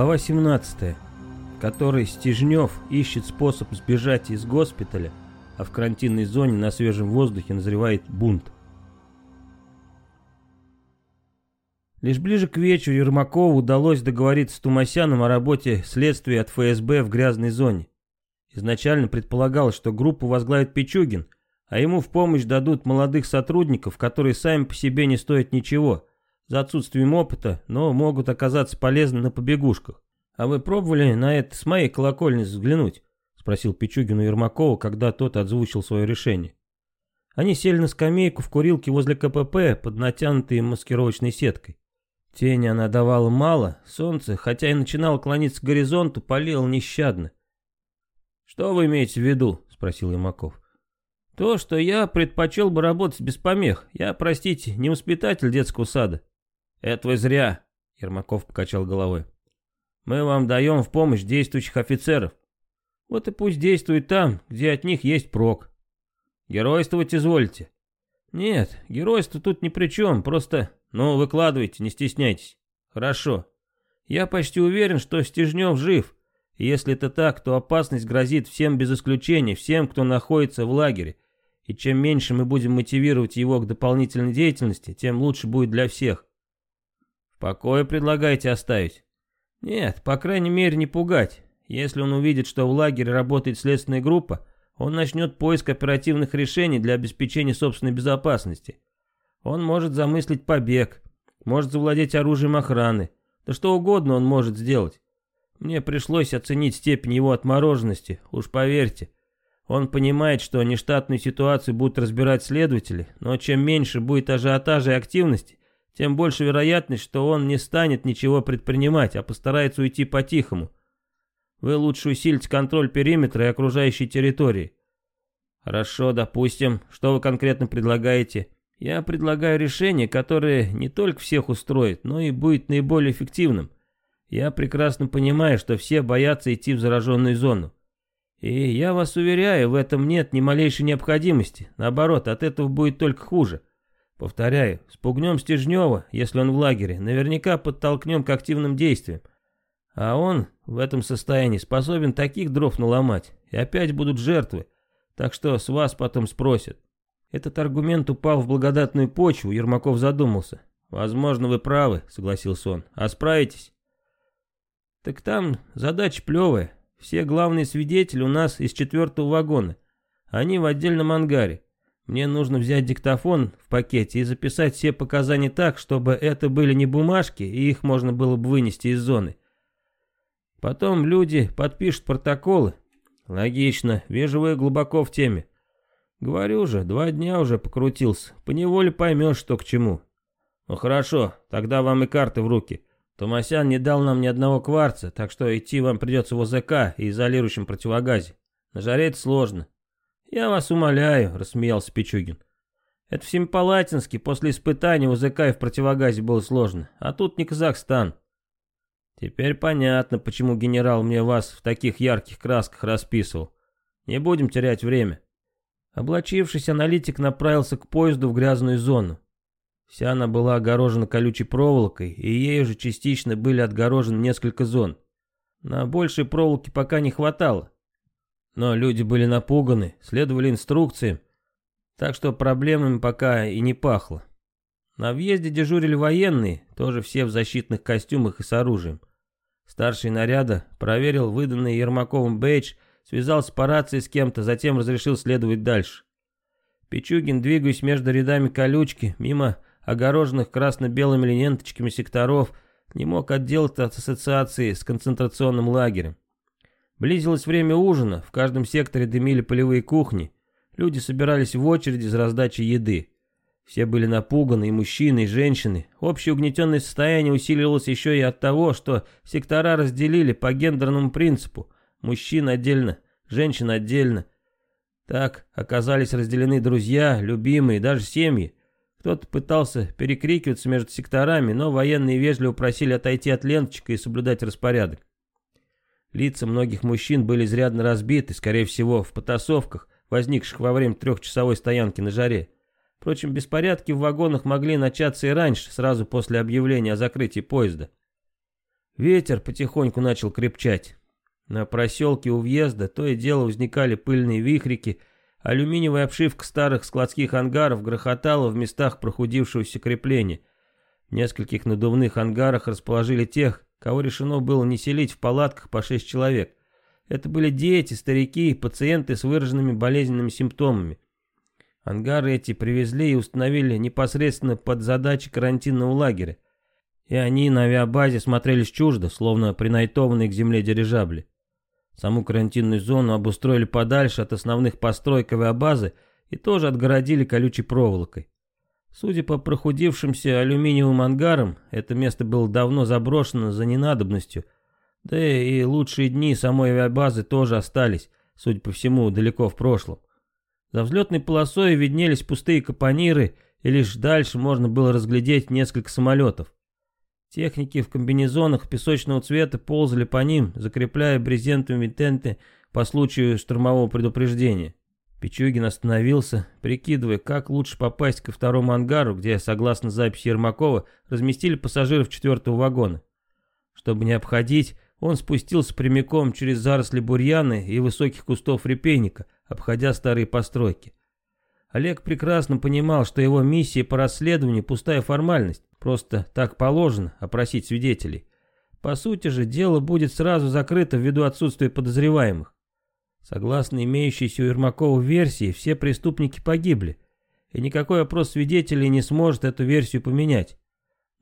Глава 17, который которой Стежнев ищет способ сбежать из госпиталя, а в карантинной зоне на свежем воздухе назревает бунт. Лишь ближе к вечеру Ермакову удалось договориться с Тумасяном о работе следствия от ФСБ в грязной зоне. Изначально предполагалось, что группу возглавит Пичугин, а ему в помощь дадут молодых сотрудников, которые сами по себе не стоят ничего – за отсутствием опыта, но могут оказаться полезны на побегушках. А вы пробовали на это с моей колокольни взглянуть? Спросил Пичугину Ермакова, когда тот отзвучил свое решение. Они сели на скамейку в курилке возле КПП под натянутой маскировочной сеткой. Тени она давала мало, солнце, хотя и начинало клониться к горизонту, палило нещадно. «Что вы имеете в виду?» — спросил Ермаков. «То, что я предпочел бы работать без помех. Я, простите, не воспитатель детского сада. «Это вы зря», — Ермаков покачал головой. «Мы вам даем в помощь действующих офицеров. Вот и пусть действуют там, где от них есть прок. Геройствовать извольте». «Нет, геройство тут ни при чем, просто... Ну, выкладывайте, не стесняйтесь». «Хорошо. Я почти уверен, что Стежнев жив. И если это так, то опасность грозит всем без исключения, всем, кто находится в лагере. И чем меньше мы будем мотивировать его к дополнительной деятельности, тем лучше будет для всех. «Покоя предлагаете оставить?» «Нет, по крайней мере не пугать. Если он увидит, что в лагере работает следственная группа, он начнет поиск оперативных решений для обеспечения собственной безопасности. Он может замыслить побег, может завладеть оружием охраны, да что угодно он может сделать. Мне пришлось оценить степень его отмороженности, уж поверьте. Он понимает, что нештатную ситуацию будут разбирать следователи, но чем меньше будет ажиотажа и активности, тем больше вероятность, что он не станет ничего предпринимать, а постарается уйти по-тихому. Вы лучше усилите контроль периметра и окружающей территории. Хорошо, допустим. Что вы конкретно предлагаете? Я предлагаю решение, которое не только всех устроит, но и будет наиболее эффективным. Я прекрасно понимаю, что все боятся идти в зараженную зону. И я вас уверяю, в этом нет ни малейшей необходимости. Наоборот, от этого будет только хуже. Повторяю, спугнем Стежнева, если он в лагере, наверняка подтолкнем к активным действиям. А он в этом состоянии способен таких дров наломать, и опять будут жертвы, так что с вас потом спросят. Этот аргумент упал в благодатную почву, Ермаков задумался. «Возможно, вы правы», — согласился он. «А справитесь?» «Так там задача плевая. Все главные свидетели у нас из четвертого вагона. Они в отдельном ангаре. Мне нужно взять диктофон в пакете и записать все показания так, чтобы это были не бумажки, и их можно было бы вынести из зоны. Потом люди подпишут протоколы. Логично, вижу вы глубоко в теме. Говорю же, два дня уже покрутился, поневоле поймешь, что к чему. Ну хорошо, тогда вам и карты в руки. Томасян не дал нам ни одного кварца, так что идти вам придется в ОЗК и изолирующем противогазе. На жаре это сложно, «Я вас умоляю», — рассмеялся Пичугин. «Это в Семипалатинске после испытаний УЗК и в противогазе было сложно, а тут не Казахстан». «Теперь понятно, почему генерал мне вас в таких ярких красках расписывал. Не будем терять время». Облачившись, аналитик направился к поезду в грязную зону. Вся она была огорожена колючей проволокой, и ею же частично были отгорожены несколько зон. На большей проволоки пока не хватало, но люди были напуганы, следовали инструкциям, так что проблемами пока и не пахло. На въезде дежурили военные, тоже все в защитных костюмах и с оружием. Старший наряда проверил выданный Ермаковым бейдж, связался по рации с кем-то, затем разрешил следовать дальше. Пичугин, двигаясь между рядами колючки, мимо огороженных красно-белыми ленточками секторов, не мог отделаться от ассоциации с концентрационным лагерем. Близилось время ужина, в каждом секторе дымили полевые кухни. Люди собирались в очереди за раздачей еды. Все были напуганы, и мужчины, и женщины. Общее угнетенное состояние усиливалось еще и от того, что сектора разделили по гендерному принципу. Мужчин отдельно, женщин отдельно. Так оказались разделены друзья, любимые, даже семьи. Кто-то пытался перекрикиваться между секторами, но военные вежливо просили отойти от ленточка и соблюдать распорядок. Лица многих мужчин были изрядно разбиты, скорее всего, в потасовках, возникших во время трехчасовой стоянки на жаре. Впрочем, беспорядки в вагонах могли начаться и раньше, сразу после объявления о закрытии поезда. Ветер потихоньку начал крепчать. На проселке у въезда то и дело возникали пыльные вихрики, алюминиевая обшивка старых складских ангаров грохотала в местах прохудившегося крепления. В нескольких надувных ангарах расположили тех, кого решено было не селить в палатках по 6 человек. Это были дети, старики и пациенты с выраженными болезненными симптомами. Ангары эти привезли и установили непосредственно под задачи карантинного лагеря. И они на авиабазе смотрелись чуждо, словно принайтованные к земле дирижабли. Саму карантинную зону обустроили подальше от основных построек авиабазы и тоже отгородили колючей проволокой. Судя по прохудившимся алюминиевым ангарам, это место было давно заброшено за ненадобностью, да и лучшие дни самой авиабазы тоже остались, судя по всему, далеко в прошлом. За взлетной полосой виднелись пустые капониры, и лишь дальше можно было разглядеть несколько самолетов. Техники в комбинезонах песочного цвета ползали по ним, закрепляя брезентовыми тенты по случаю штормового предупреждения. Пичугин остановился, прикидывая, как лучше попасть ко второму ангару, где, согласно записи Ермакова, разместили пассажиров четвертого вагона. Чтобы не обходить, он спустился прямиком через заросли бурьяны и высоких кустов репейника, обходя старые постройки. Олег прекрасно понимал, что его миссия по расследованию – пустая формальность, просто так положено опросить свидетелей. По сути же, дело будет сразу закрыто ввиду отсутствия подозреваемых. Согласно имеющейся у Ермакова версии, все преступники погибли, и никакой опрос свидетелей не сможет эту версию поменять.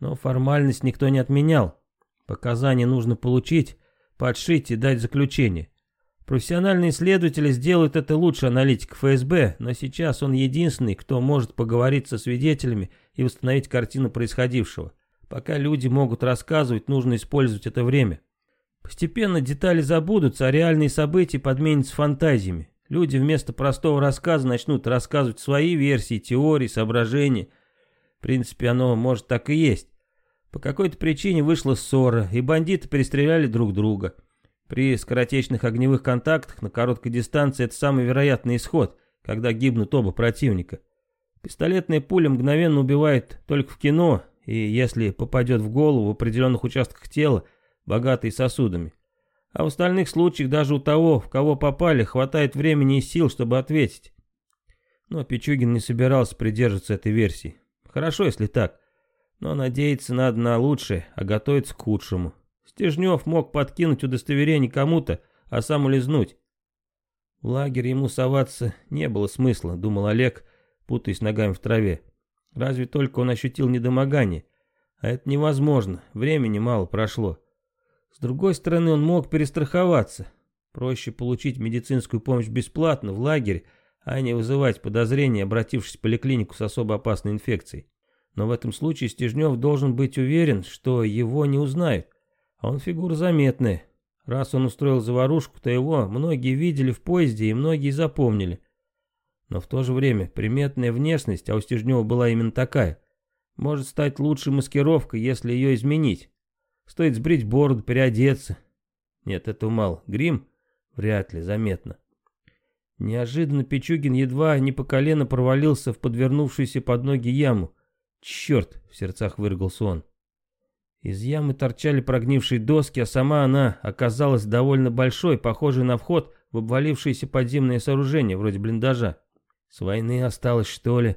Но формальность никто не отменял. Показания нужно получить, подшить и дать заключение. Профессиональные следователи сделают это лучше аналитик ФСБ, но сейчас он единственный, кто может поговорить со свидетелями и установить картину происходившего. Пока люди могут рассказывать, нужно использовать это время. Постепенно детали забудутся, а реальные события подменятся фантазиями. Люди вместо простого рассказа начнут рассказывать свои версии, теории, соображения. В принципе, оно может так и есть. По какой-то причине вышла ссора, и бандиты перестреляли друг друга. При скоротечных огневых контактах на короткой дистанции это самый вероятный исход, когда гибнут оба противника. Пистолетная пуля мгновенно убивает только в кино, и если попадет в голову в определенных участках тела – богатые сосудами. А в остальных случаях даже у того, в кого попали, хватает времени и сил, чтобы ответить. Но Пичугин не собирался придерживаться этой версии. Хорошо, если так. Но надеяться надо на лучшее, а готовиться к худшему. Стежнев мог подкинуть удостоверение кому-то, а сам улизнуть. В лагерь ему соваться не было смысла, думал Олег, путаясь ногами в траве. Разве только он ощутил недомогание. А это невозможно, времени мало прошло. С другой стороны, он мог перестраховаться. Проще получить медицинскую помощь бесплатно в лагере, а не вызывать подозрения, обратившись в поликлинику с особо опасной инфекцией. Но в этом случае Стежнев должен быть уверен, что его не узнают. А он фигура заметная. Раз он устроил заварушку, то его многие видели в поезде и многие запомнили. Но в то же время приметная внешность, а у Стежнева была именно такая, может стать лучшей маскировкой, если ее изменить. Стоит сбрить бороду, переодеться. Нет, это мало. Грим? Вряд ли, заметно. Неожиданно Пичугин едва не по колено провалился в подвернувшуюся под ноги яму. «Черт!» — в сердцах выргался он. Из ямы торчали прогнившие доски, а сама она оказалась довольно большой, похожей на вход в обвалившееся подземное сооружение, вроде блиндажа. «С войны осталось, что ли?»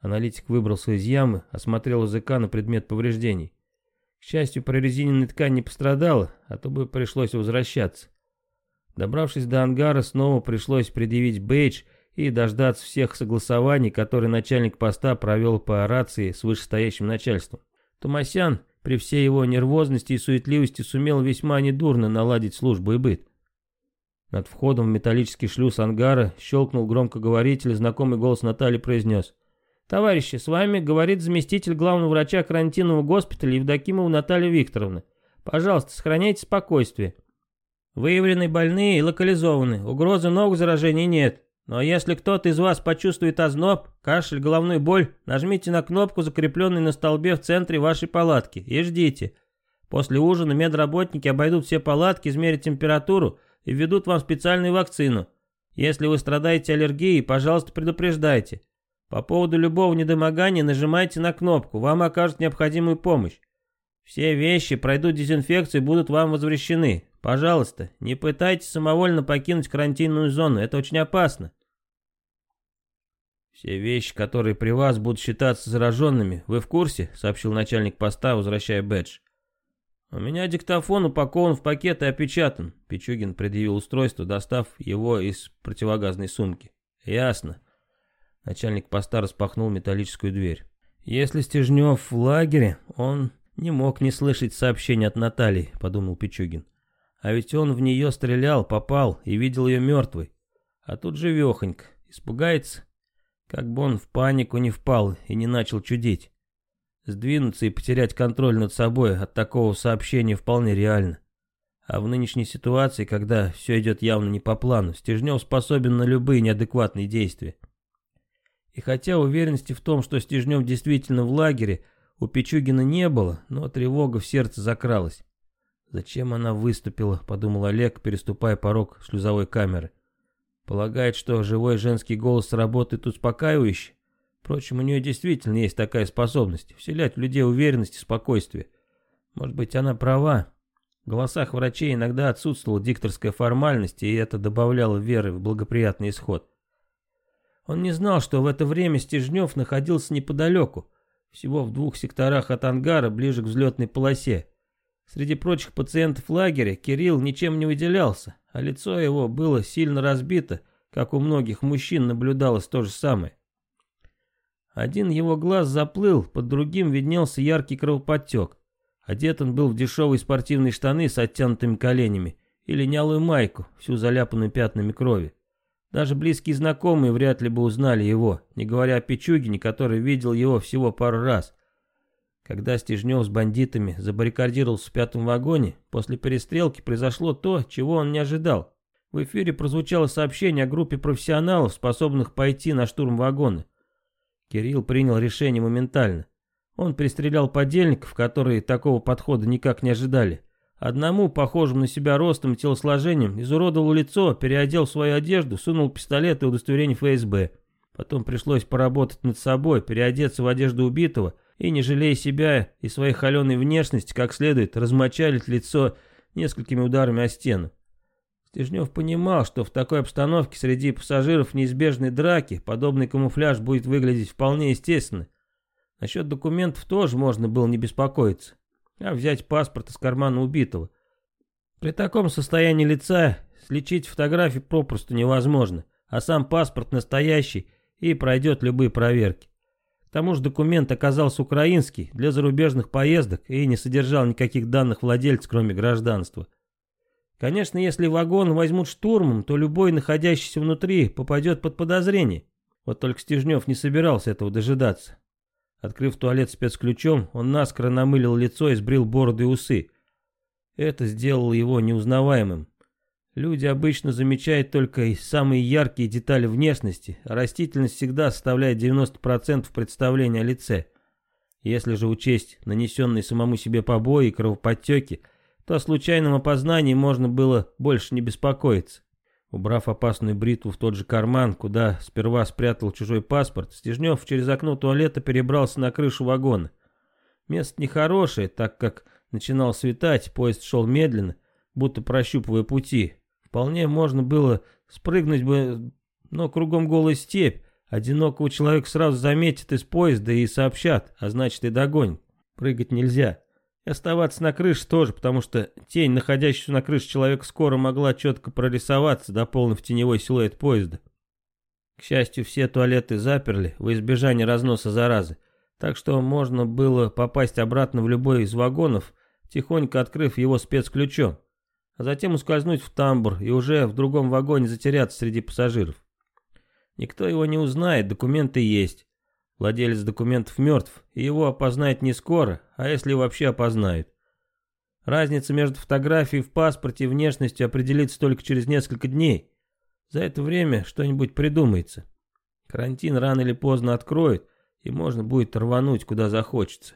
Аналитик выбрался из ямы, осмотрел языка на предмет повреждений. К счастью, прорезиненная ткань не пострадала, а то бы пришлось возвращаться. Добравшись до ангара, снова пришлось предъявить бейдж и дождаться всех согласований, которые начальник поста провел по рации с вышестоящим начальством. Томасян при всей его нервозности и суетливости сумел весьма недурно наладить службу и быт. Над входом в металлический шлюз ангара щелкнул громкоговоритель, знакомый голос Натальи произнес. «Товарищи, с вами говорит заместитель главного врача карантинного госпиталя Евдокимова Наталья Викторовна. Пожалуйста, сохраняйте спокойствие. Выявлены больные и локализованы, угрозы новых заражений нет. Но если кто-то из вас почувствует озноб, кашель, головную боль, нажмите на кнопку, закрепленную на столбе в центре вашей палатки, и ждите. После ужина медработники обойдут все палатки, измерят температуру и введут вам специальную вакцину. Если вы страдаете аллергией, пожалуйста, предупреждайте». По поводу любого недомогания нажимайте на кнопку, вам окажут необходимую помощь. Все вещи пройдут дезинфекцию и будут вам возвращены. Пожалуйста, не пытайтесь самовольно покинуть карантинную зону, это очень опасно. «Все вещи, которые при вас будут считаться зараженными, вы в курсе?» — сообщил начальник поста, возвращая бэдж. «У меня диктофон упакован в пакет и опечатан», — Пичугин предъявил устройство, достав его из противогазной сумки. «Ясно. Начальник поста распахнул металлическую дверь. «Если Стежнев в лагере, он не мог не слышать сообщения от Натальи», — подумал Пичугин. «А ведь он в нее стрелял, попал и видел ее мертвой. А тут живехонько. Испугается? Как бы он в панику не впал и не начал чудить. Сдвинуться и потерять контроль над собой от такого сообщения вполне реально. А в нынешней ситуации, когда все идет явно не по плану, Стежнев способен на любые неадекватные действия. И хотя уверенности в том, что Стежнев действительно в лагере, у Пичугина не было, но тревога в сердце закралась. «Зачем она выступила?» — подумал Олег, переступая порог шлюзовой камеры. «Полагает, что живой женский голос работает успокаивающе? Впрочем, у нее действительно есть такая способность — вселять в людей уверенность и спокойствие. Может быть, она права?» В голосах врачей иногда отсутствовала дикторская формальность, и это добавляло веры в благоприятный исход. Он не знал, что в это время Стежнев находился неподалеку, всего в двух секторах от ангара, ближе к взлетной полосе. Среди прочих пациентов лагеря Кирилл ничем не выделялся, а лицо его было сильно разбито, как у многих мужчин наблюдалось то же самое. Один его глаз заплыл, под другим виднелся яркий кровоподтек. Одет он был в дешевые спортивные штаны с оттянутыми коленями и линялую майку, всю заляпанную пятнами крови. Даже близкие знакомые вряд ли бы узнали его, не говоря о Пичугине, который видел его всего пару раз. Когда Стежнев с бандитами забаррикадировался в пятом вагоне, после перестрелки произошло то, чего он не ожидал. В эфире прозвучало сообщение о группе профессионалов, способных пойти на штурм вагона. Кирилл принял решение моментально. Он перестрелял подельников, которые такого подхода никак не ожидали. Одному, похожему на себя ростом и телосложением, изуродовал лицо, переодел свою одежду, сунул пистолет и удостоверение ФСБ. Потом пришлось поработать над собой, переодеться в одежду убитого и, не жалея себя и своей холеной внешности, как следует, размочалить лицо несколькими ударами о стену. Стежнев понимал, что в такой обстановке среди пассажиров неизбежной драки подобный камуфляж будет выглядеть вполне естественно. Насчет документов тоже можно было не беспокоиться а взять паспорт из кармана убитого. При таком состоянии лица сличить фотографию попросту невозможно, а сам паспорт настоящий и пройдет любые проверки. К тому же документ оказался украинский для зарубежных поездок и не содержал никаких данных владельца, кроме гражданства. Конечно, если вагон возьмут штурмом, то любой, находящийся внутри, попадет под подозрение. Вот только Стежнев не собирался этого дожидаться. Открыв туалет спецключом, он наскоро намылил лицо и сбрил бороды и усы. Это сделало его неузнаваемым. Люди обычно замечают только самые яркие детали внешности, а растительность всегда составляет 90% представления о лице. Если же учесть нанесенные самому себе побои и кровоподтеки, то о случайном опознании можно было больше не беспокоиться. Убрав опасную бритву в тот же карман, куда сперва спрятал чужой паспорт, Стежнев через окно туалета перебрался на крышу вагона. Место нехорошее, так как начинал светать, поезд шел медленно, будто прощупывая пути. Вполне можно было спрыгнуть бы, но кругом голая степь. Одинокого человека сразу заметят из поезда и сообщат, а значит и догонят. Прыгать нельзя оставаться на крыше тоже, потому что тень, находящаяся на крыше человека, скоро могла четко прорисоваться, дополнив теневой силуэт поезда. К счастью, все туалеты заперли во избежание разноса заразы, так что можно было попасть обратно в любой из вагонов, тихонько открыв его спецключом, а затем ускользнуть в тамбур и уже в другом вагоне затеряться среди пассажиров. Никто его не узнает, документы есть. Владелец документов мертв, и его опознают не скоро, а если вообще опознают. Разница между фотографией в паспорте и внешностью определится только через несколько дней. За это время что-нибудь придумается. Карантин рано или поздно откроет, и можно будет рвануть, куда захочется.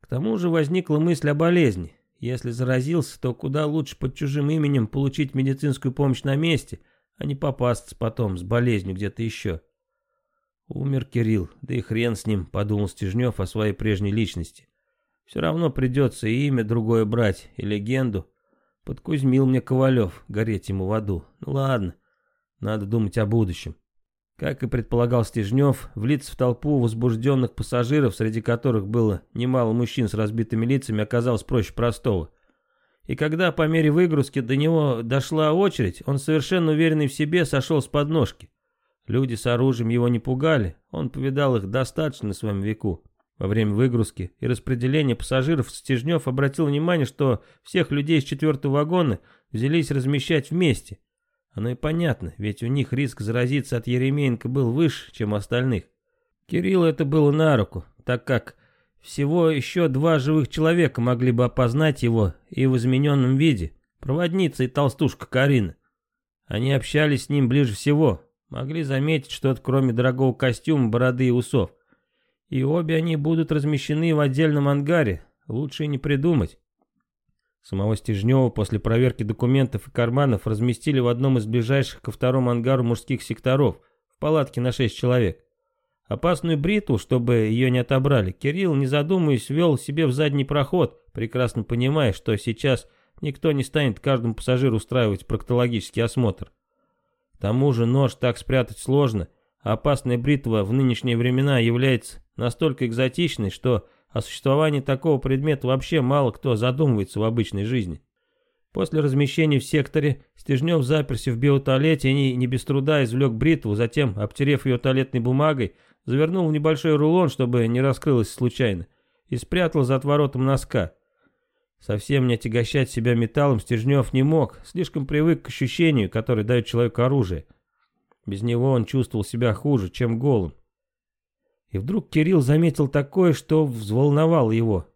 К тому же возникла мысль о болезни. Если заразился, то куда лучше под чужим именем получить медицинскую помощь на месте, а не попасться потом с болезнью где-то еще. Умер Кирилл, да и хрен с ним, подумал Стежнев о своей прежней личности. Все равно придется и имя другое брать, и легенду. Подкузмил мне Ковалев, гореть ему в аду. Ну ладно, надо думать о будущем. Как и предполагал Стежнев, влиться в толпу возбужденных пассажиров, среди которых было немало мужчин с разбитыми лицами, оказалось проще простого. И когда по мере выгрузки до него дошла очередь, он совершенно уверенный в себе сошел с подножки. Люди с оружием его не пугали, он повидал их достаточно на своем веку. Во время выгрузки и распределения пассажиров Стежнев обратил внимание, что всех людей из четвертого вагона взялись размещать вместе. Оно и понятно, ведь у них риск заразиться от Еремеенко был выше, чем у остальных. Кириллу это было на руку, так как всего еще два живых человека могли бы опознать его и в измененном виде. Проводница и толстушка Карина. Они общались с ним ближе всего, Могли заметить что-то кроме дорогого костюма, бороды и усов. И обе они будут размещены в отдельном ангаре, лучше и не придумать. Самого Стежнева после проверки документов и карманов разместили в одном из ближайших ко второму ангару мужских секторов, в палатке на шесть человек. Опасную бритву, чтобы ее не отобрали, Кирилл, не задумываясь, вел себе в задний проход, прекрасно понимая, что сейчас никто не станет каждому пассажиру устраивать проктологический осмотр. К тому же нож так спрятать сложно, а опасная бритва в нынешние времена является настолько экзотичной, что о существовании такого предмета вообще мало кто задумывается в обычной жизни. После размещения в секторе Стежнев заперся в биотуалете и не без труда извлек бритву, затем, обтерев ее туалетной бумагой, завернул в небольшой рулон, чтобы не раскрылось случайно, и спрятал за отворотом носка – Совсем не отягощать себя металлом Стержнев не мог, слишком привык к ощущению, которое дает человеку оружие. Без него он чувствовал себя хуже, чем голым. И вдруг Кирилл заметил такое, что взволновало его.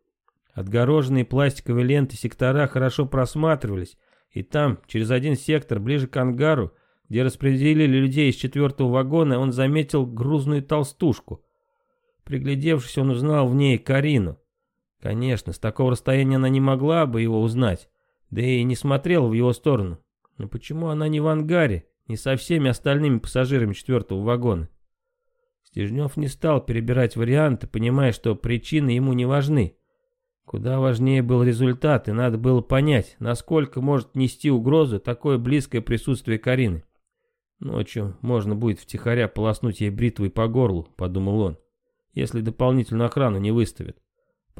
Отгороженные пластиковые ленты сектора хорошо просматривались, и там, через один сектор, ближе к ангару, где распределили людей из четвертого вагона, он заметил грузную толстушку. Приглядевшись, он узнал в ней Карину. Конечно, с такого расстояния она не могла бы его узнать, да и не смотрела в его сторону. Но почему она не в ангаре, не со всеми остальными пассажирами четвертого вагона? Стежнев не стал перебирать варианты, понимая, что причины ему не важны. Куда важнее был результат, и надо было понять, насколько может нести угрозу такое близкое присутствие Карины. Ночью можно будет втихаря полоснуть ей бритвой по горлу, подумал он, если дополнительную охрану не выставят.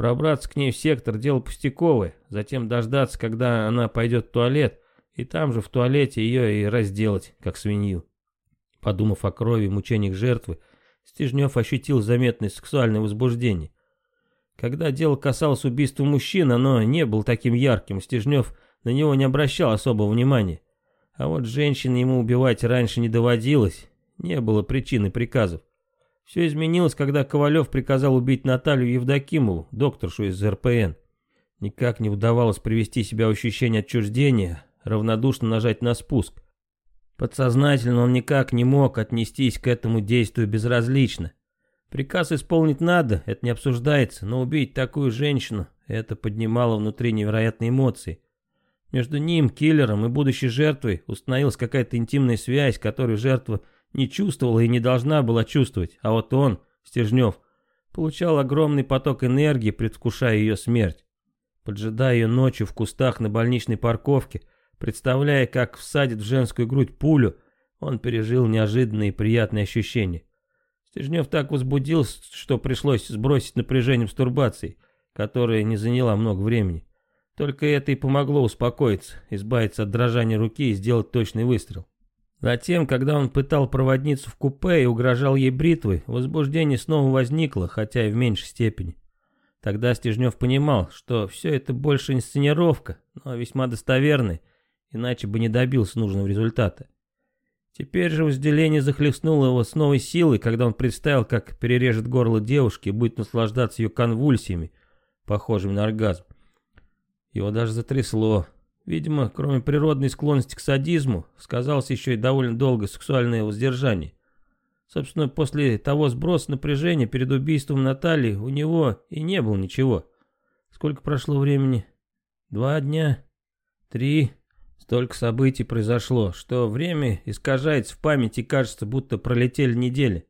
Пробраться к ней в сектор – дело пустяковое, затем дождаться, когда она пойдет в туалет, и там же в туалете ее и разделать, как свинью. Подумав о крови и мучениях жертвы, Стежнев ощутил заметное сексуальное возбуждение. Когда дело касалось убийства мужчин, оно не было таким ярким, Стежнев на него не обращал особого внимания. А вот женщин ему убивать раньше не доводилось, не было причины приказов. Все изменилось, когда Ковалев приказал убить Наталью Евдокимову, докторшу из РПН. Никак не удавалось привести себя в ощущение отчуждения, равнодушно нажать на спуск. Подсознательно он никак не мог отнестись к этому действию безразлично. Приказ исполнить надо, это не обсуждается, но убить такую женщину, это поднимало внутри невероятные эмоции. Между ним, киллером и будущей жертвой установилась какая-то интимная связь, которую жертва не чувствовала и не должна была чувствовать, а вот он, Стержнев, получал огромный поток энергии, предвкушая ее смерть. Поджидая ее ночью в кустах на больничной парковке, представляя, как всадит в женскую грудь пулю, он пережил неожиданные приятные ощущения. Стежнев так возбудился, что пришлось сбросить напряжение с турбацией, которая не заняла много времени. Только это и помогло успокоиться, избавиться от дрожания руки и сделать точный выстрел. Затем, когда он пытал проводницу в купе и угрожал ей бритвой, возбуждение снова возникло, хотя и в меньшей степени. Тогда Стежнев понимал, что все это больше инсценировка, но весьма достоверная, иначе бы не добился нужного результата. Теперь же возделение захлестнуло его с новой силой, когда он представил, как перережет горло девушки и будет наслаждаться ее конвульсиями, похожими на оргазм. Его даже затрясло. Видимо, кроме природной склонности к садизму, сказалось еще и довольно долго сексуальное воздержание. Собственно, после того сброса напряжения перед убийством Натальи у него и не было ничего. Сколько прошло времени? Два дня? Три? Столько событий произошло, что время искажается в памяти, кажется, будто пролетели недели.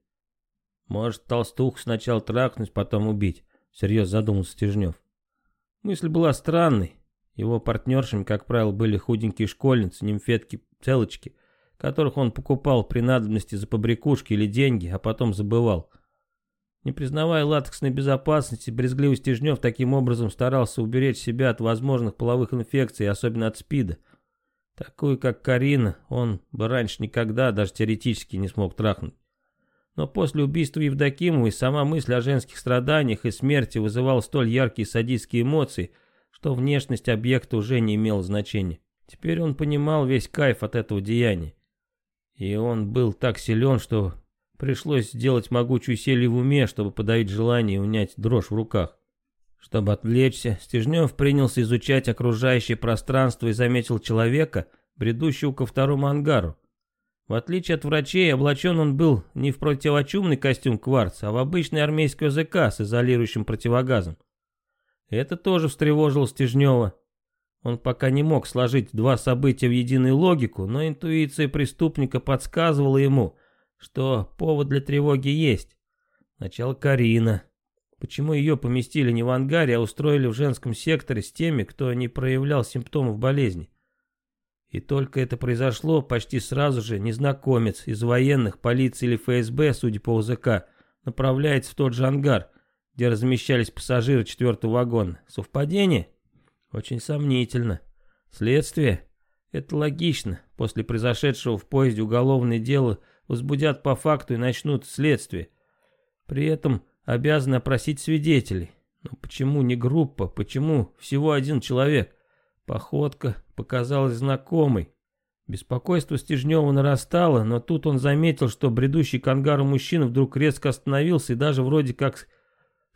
Может, толстух сначала трахнуть, потом убить, — Серьезно задумался Стежнев. Мысль была странной, его партнершами, как правило, были худенькие школьницы, нимфетки-целочки, которых он покупал при надобности за побрякушки или деньги, а потом забывал. Не признавая латексной безопасности, брезгливый Стежнев таким образом старался уберечь себя от возможных половых инфекций, особенно от СПИДа. Такую, как Карина, он бы раньше никогда, даже теоретически, не смог трахнуть. Но после убийства Евдокимовой сама мысль о женских страданиях и смерти вызывала столь яркие садистские эмоции – что внешность объекта уже не имела значения. Теперь он понимал весь кайф от этого деяния. И он был так силен, что пришлось сделать могучую селью в уме, чтобы подавить желание и унять дрожь в руках. Чтобы отвлечься, Стежнев принялся изучать окружающее пространство и заметил человека, бредущего ко второму ангару. В отличие от врачей, облачен он был не в противочумный костюм кварца, а в обычный армейский ОЗК с изолирующим противогазом. Это тоже встревожило Стежнева. Он пока не мог сложить два события в единую логику, но интуиция преступника подсказывала ему, что повод для тревоги есть. Сначала Карина. Почему ее поместили не в ангаре, а устроили в женском секторе с теми, кто не проявлял симптомов болезни? И только это произошло, почти сразу же незнакомец из военных, полиции или ФСБ, судя по УЗК, направляется в тот же ангар – где размещались пассажиры четвертого вагона. Совпадение? Очень сомнительно. Следствие? Это логично. После произошедшего в поезде уголовное дело возбудят по факту и начнут следствие. При этом обязаны опросить свидетелей. Но почему не группа? Почему всего один человек? Походка показалась знакомой. Беспокойство Стежнева нарастало, но тут он заметил, что бредущий к ангару мужчина вдруг резко остановился и даже вроде как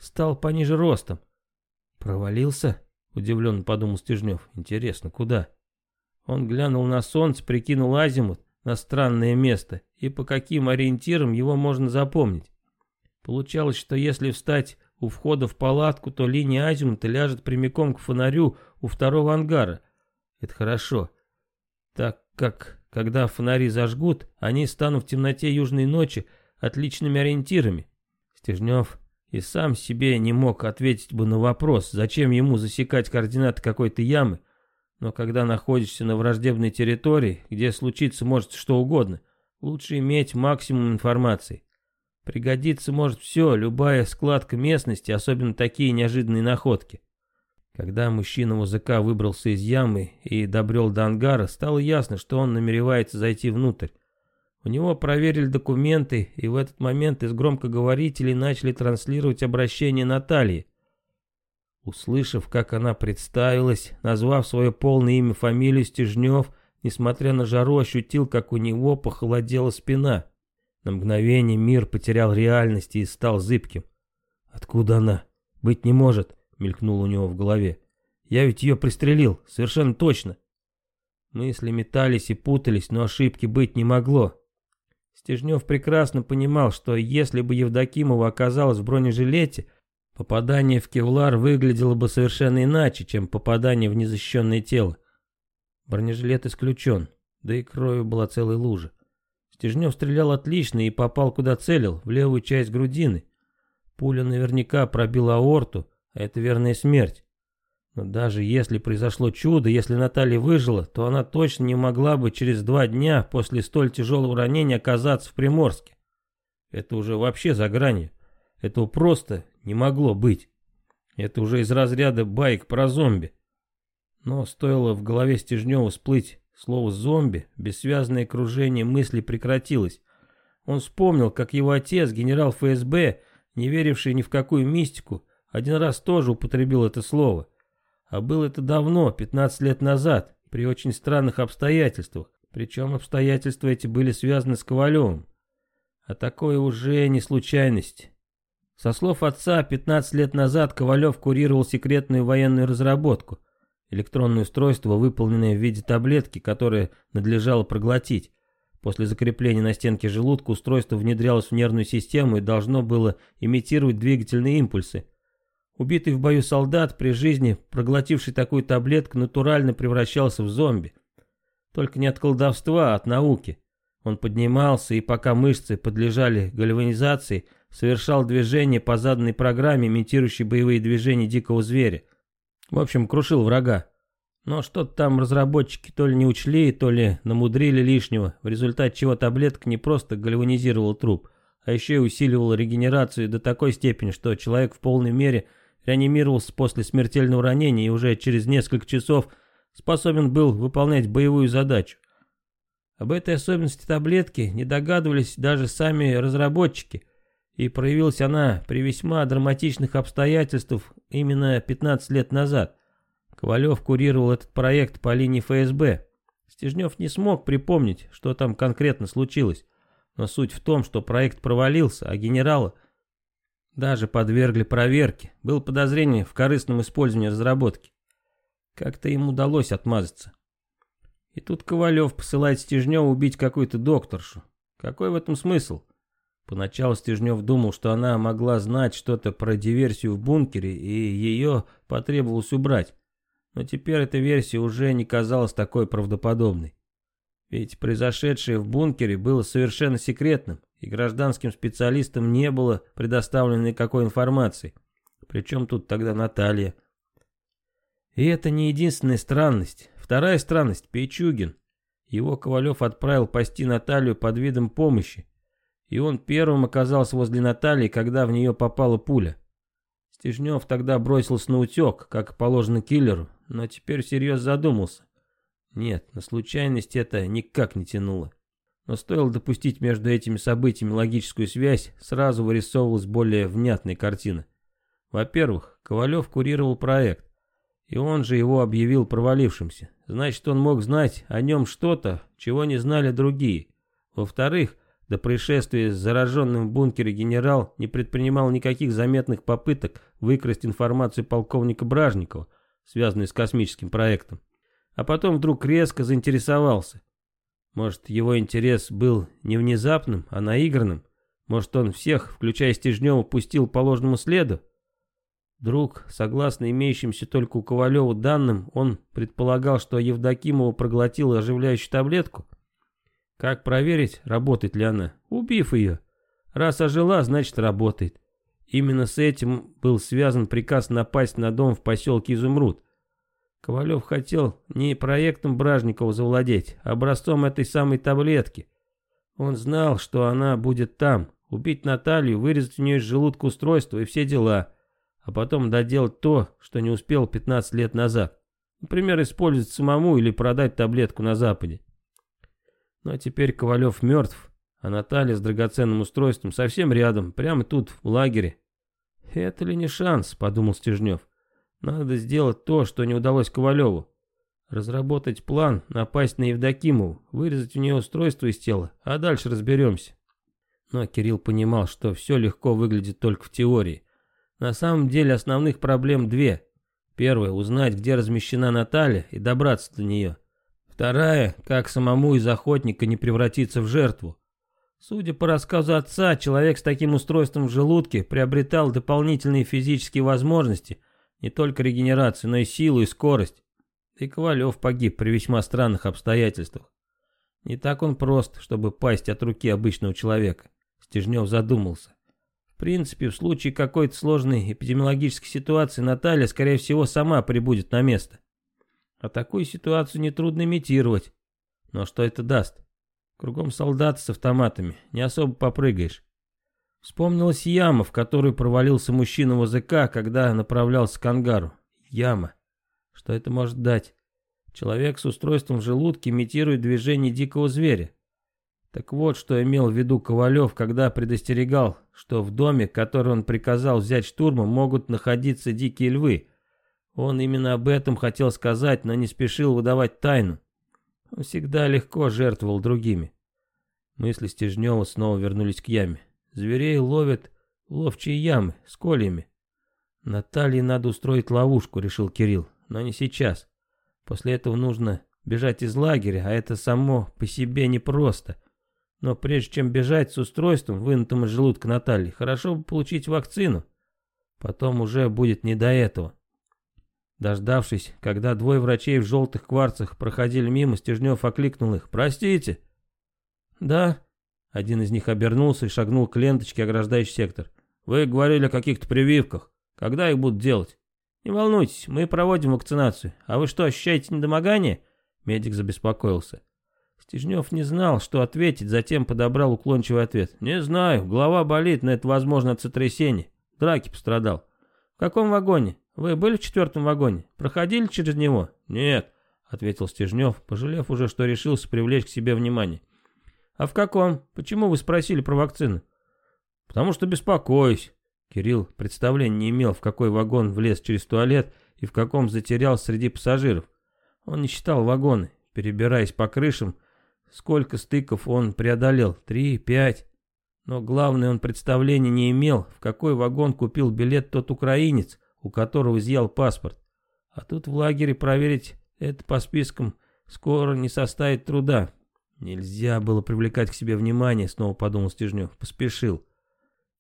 стал пониже ростом. «Провалился?» — удивленно подумал Стежнев. «Интересно, куда?» Он глянул на солнце, прикинул азимут на странное место и по каким ориентирам его можно запомнить. Получалось, что если встать у входа в палатку, то линия азимута ляжет прямиком к фонарю у второго ангара. Это хорошо, так как, когда фонари зажгут, они станут в темноте южной ночи отличными ориентирами. Стежнев и сам себе не мог ответить бы на вопрос, зачем ему засекать координаты какой-то ямы, но когда находишься на враждебной территории, где случиться может что угодно, лучше иметь максимум информации. Пригодится может все, любая складка местности, особенно такие неожиданные находки. Когда мужчина музыка выбрался из ямы и добрел до ангара, стало ясно, что он намеревается зайти внутрь. У него проверили документы, и в этот момент из громкоговорителей начали транслировать обращение Натальи. Услышав, как она представилась, назвав свое полное имя, фамилию Стежнев, несмотря на жару, ощутил, как у него похолодела спина. На мгновение мир потерял реальность и стал зыбким. «Откуда она? Быть не может!» — мелькнуло у него в голове. «Я ведь ее пристрелил, совершенно точно!» Мысли метались и путались, но ошибки быть не могло. Стежнев прекрасно понимал, что если бы Евдокимова оказалась в бронежилете, попадание в кевлар выглядело бы совершенно иначе, чем попадание в незащищенное тело. Бронежилет исключен, да и кровью была целая лужа. Стежнев стрелял отлично и попал куда целил, в левую часть грудины. Пуля наверняка пробила аорту, а это верная смерть. Но даже если произошло чудо, если Наталья выжила, то она точно не могла бы через два дня после столь тяжелого ранения оказаться в Приморске. Это уже вообще за гранью. Этого просто не могло быть. Это уже из разряда байк про зомби. Но стоило в голове Стежнева всплыть слово «зомби», бессвязное кружение мыслей прекратилось. Он вспомнил, как его отец, генерал ФСБ, не веривший ни в какую мистику, один раз тоже употребил это слово. А было это давно, 15 лет назад, при очень странных обстоятельствах. Причем обстоятельства эти были связаны с Ковалевым. А такое уже не случайность. Со слов отца, 15 лет назад Ковалев курировал секретную военную разработку. Электронное устройство, выполненное в виде таблетки, которое надлежало проглотить. После закрепления на стенке желудка устройство внедрялось в нервную систему и должно было имитировать двигательные импульсы. Убитый в бою солдат при жизни, проглотивший такую таблетку, натурально превращался в зомби. Только не от колдовства, а от науки. Он поднимался и пока мышцы подлежали гальванизации, совершал движения по заданной программе, имитирующей боевые движения дикого зверя. В общем, крушил врага. Но что-то там разработчики то ли не учли, то ли намудрили лишнего, в результате чего таблетка не просто гальванизировала труп, а еще и усиливала регенерацию до такой степени, что человек в полной мере – реанимировался после смертельного ранения и уже через несколько часов способен был выполнять боевую задачу. Об этой особенности таблетки не догадывались даже сами разработчики, и проявилась она при весьма драматичных обстоятельствах именно 15 лет назад. Ковалев курировал этот проект по линии ФСБ. Стежнев не смог припомнить, что там конкретно случилось, но суть в том, что проект провалился, а генерала – даже подвергли проверке. Было подозрение в корыстном использовании разработки. Как-то им удалось отмазаться. И тут Ковалев посылает Стежнева убить какую-то докторшу. Какой в этом смысл? Поначалу Стежнев думал, что она могла знать что-то про диверсию в бункере, и ее потребовалось убрать. Но теперь эта версия уже не казалась такой правдоподобной. Ведь произошедшее в бункере было совершенно секретным и гражданским специалистам не было предоставлено никакой информации. Причем тут тогда Наталья. И это не единственная странность. Вторая странность – Пичугин. Его Ковалев отправил пасти Наталью под видом помощи, и он первым оказался возле Натальи, когда в нее попала пуля. Стежнев тогда бросился на утек, как положено киллеру, но теперь всерьез задумался. Нет, на случайность это никак не тянуло. Но стоило допустить между этими событиями логическую связь, сразу вырисовывалась более внятная картина. Во-первых, Ковалев курировал проект, и он же его объявил провалившимся. Значит, он мог знать о нем что-то, чего не знали другие. Во-вторых, до происшествия с зараженным в бункере генерал не предпринимал никаких заметных попыток выкрасть информацию полковника Бражникова, связанную с космическим проектом. А потом вдруг резко заинтересовался – может, его интерес был не внезапным, а наигранным? Может, он всех, включая Стежнева, пустил по ложному следу? Друг, согласно имеющимся только у Ковалева данным, он предполагал, что Евдокимова проглотила оживляющую таблетку? Как проверить, работает ли она? Убив ее. Раз ожила, значит работает. Именно с этим был связан приказ напасть на дом в поселке Изумруд. Ковалев хотел не проектом Бражникова завладеть, а образцом этой самой таблетки. Он знал, что она будет там, убить Наталью, вырезать у нее из желудка устройство и все дела, а потом доделать то, что не успел 15 лет назад. Например, использовать самому или продать таблетку на Западе. Но теперь Ковалев мертв, а Наталья с драгоценным устройством совсем рядом, прямо тут, в лагере. «Это ли не шанс?» — подумал Стежнев. Надо сделать то, что не удалось Ковалеву. Разработать план, напасть на Евдокимову, вырезать у нее устройство из тела, а дальше разберемся. Но Кирилл понимал, что все легко выглядит только в теории. На самом деле основных проблем две. Первая – узнать, где размещена Наталья и добраться до нее. Вторая – как самому из охотника не превратиться в жертву. Судя по рассказу отца, человек с таким устройством в желудке приобретал дополнительные физические возможности, не только регенерацию, но и силу, и скорость. Да и Ковалев погиб при весьма странных обстоятельствах. Не так он прост, чтобы пасть от руки обычного человека. Стежнев задумался. В принципе, в случае какой-то сложной эпидемиологической ситуации Наталья, скорее всего, сама прибудет на место. А такую ситуацию нетрудно имитировать. Но что это даст? Кругом солдаты с автоматами, не особо попрыгаешь. Вспомнилась яма, в которую провалился мужчина в АЗК, когда направлялся к ангару. Яма. Что это может дать? Человек с устройством в желудке имитирует движение дикого зверя. Так вот, что имел в виду Ковалев, когда предостерегал, что в доме, который он приказал взять штурмом, могут находиться дикие львы. Он именно об этом хотел сказать, но не спешил выдавать тайну. Он всегда легко жертвовал другими. Мысли Стежнева снова вернулись к яме. Зверей ловят ловчие ямы с кольями. Наталье надо устроить ловушку, решил Кирилл, но не сейчас. После этого нужно бежать из лагеря, а это само по себе непросто. Но прежде чем бежать с устройством, вынутым из желудка Натальи, хорошо бы получить вакцину. Потом уже будет не до этого. Дождавшись, когда двое врачей в желтых кварцах проходили мимо, Стежнев окликнул их. «Простите!» «Да», один из них обернулся и шагнул к ленточке, ограждающей сектор. «Вы говорили о каких-то прививках. Когда их будут делать?» «Не волнуйтесь, мы проводим вакцинацию. А вы что, ощущаете недомогание?» Медик забеспокоился. Стежнев не знал, что ответить, затем подобрал уклончивый ответ. «Не знаю, голова болит, но это возможно от сотрясения. Драки пострадал». «В каком вагоне? Вы были в четвертом вагоне? Проходили через него?» «Нет», — ответил Стежнев, пожалев уже, что решился привлечь к себе внимание. «А в каком? Почему вы спросили про вакцину?» «Потому что беспокоюсь». Кирилл представления не имел, в какой вагон влез через туалет и в каком затерял среди пассажиров. Он не считал вагоны, перебираясь по крышам. Сколько стыков он преодолел? Три, пять. Но главное, он представления не имел, в какой вагон купил билет тот украинец, у которого изъял паспорт. А тут в лагере проверить это по спискам скоро не составит труда. Нельзя было привлекать к себе внимание, снова подумал Стежнев. Поспешил.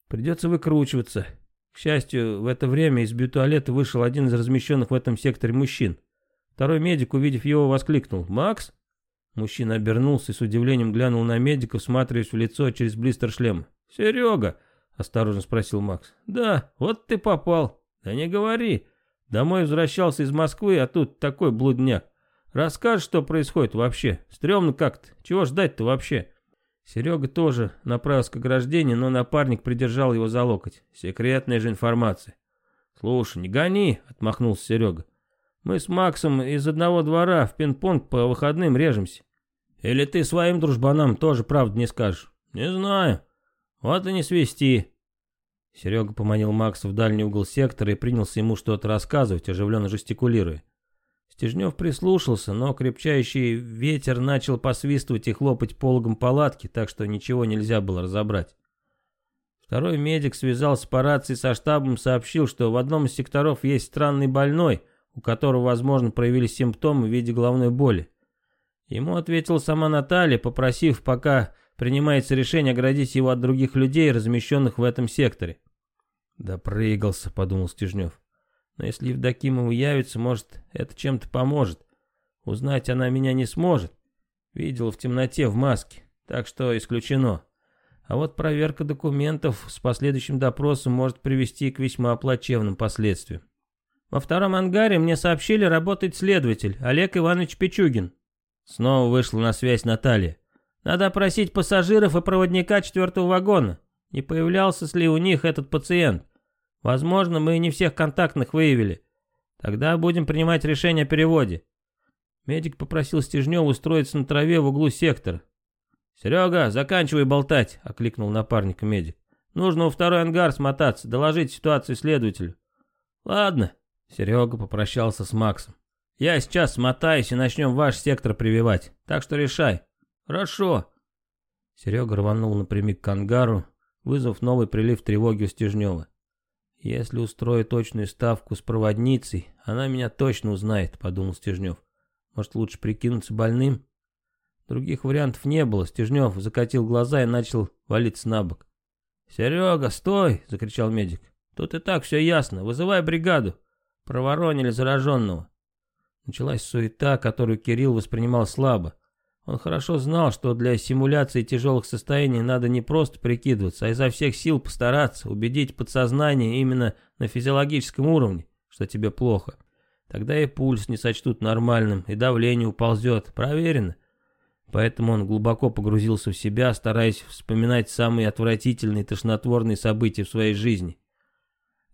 Придется выкручиваться. К счастью, в это время из бьютуалета вышел один из размещенных в этом секторе мужчин. Второй медик, увидев его, воскликнул. «Макс?» Мужчина обернулся и с удивлением глянул на медика, всматриваясь в лицо через блистер шлем. «Серега?» — осторожно спросил Макс. «Да, вот ты попал. Да не говори. Домой возвращался из Москвы, а тут такой блудняк. Расскажешь, что происходит вообще? Стремно как-то. Чего ждать-то вообще?» Серега тоже направился к ограждению, но напарник придержал его за локоть. «Секретная же информация». «Слушай, не гони», — отмахнулся Серега. «Мы с Максом из одного двора в пинг-понг по выходным режемся. Или ты своим дружбанам тоже правду не скажешь?» «Не знаю. Вот и не свисти». Серега поманил Макса в дальний угол сектора и принялся ему что-то рассказывать, оживленно жестикулируя. Стежнев прислушался, но крепчающий ветер начал посвистывать и хлопать пологом палатки, так что ничего нельзя было разобрать. Второй медик связался по рации со штабом, сообщил, что в одном из секторов есть странный больной, у которого, возможно, проявились симптомы в виде головной боли. Ему ответила сама Наталья, попросив, пока принимается решение, оградить его от других людей, размещенных в этом секторе. «Допрыгался», — подумал Стежнев. Но если Евдокимова явится, может, это чем-то поможет. Узнать она меня не сможет. Видела в темноте в маске, так что исключено. А вот проверка документов с последующим допросом может привести к весьма плачевным последствиям. Во втором ангаре мне сообщили, работает следователь Олег Иванович Пичугин. Снова вышла на связь Наталья. Надо опросить пассажиров и проводника четвертого вагона. Не появлялся ли у них этот пациент? Возможно, мы не всех контактных выявили. Тогда будем принимать решение о переводе. Медик попросил Стежнева устроиться на траве в углу сектора. «Серега, заканчивай болтать», — окликнул напарник медик. «Нужно у второй ангар смотаться, доложить ситуацию следователю». «Ладно», — Серега попрощался с Максом. «Я сейчас смотаюсь и начнем ваш сектор прививать, так что решай». «Хорошо». Серега рванул напрямик к ангару, вызвав новый прилив тревоги у Стежнева. «Если устрою точную ставку с проводницей, она меня точно узнает», — подумал Стежнев. «Может, лучше прикинуться больным?» Других вариантов не было. Стежнев закатил глаза и начал валиться на бок. «Серега, стой!» — закричал медик. «Тут и так все ясно. Вызывай бригаду!» Проворонили зараженного. Началась суета, которую Кирилл воспринимал слабо. Он хорошо знал, что для симуляции тяжелых состояний надо не просто прикидываться, а изо всех сил постараться убедить подсознание именно на физиологическом уровне, что тебе плохо. Тогда и пульс не сочтут нормальным, и давление уползет. Проверено. Поэтому он глубоко погрузился в себя, стараясь вспоминать самые отвратительные тошнотворные события в своей жизни.